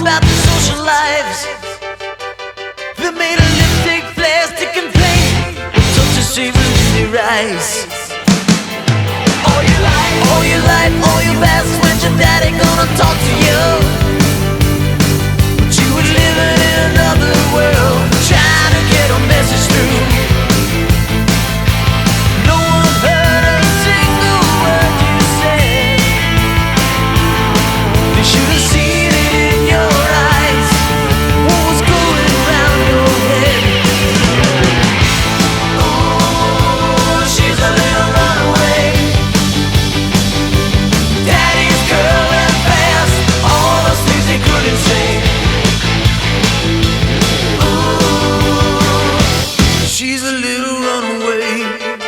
about their social lives. They made a lipstick plastic and plain. Touch the see in their eyes. All your life, all your life, all your past. When's your daddy gonna talk to you? little runaway.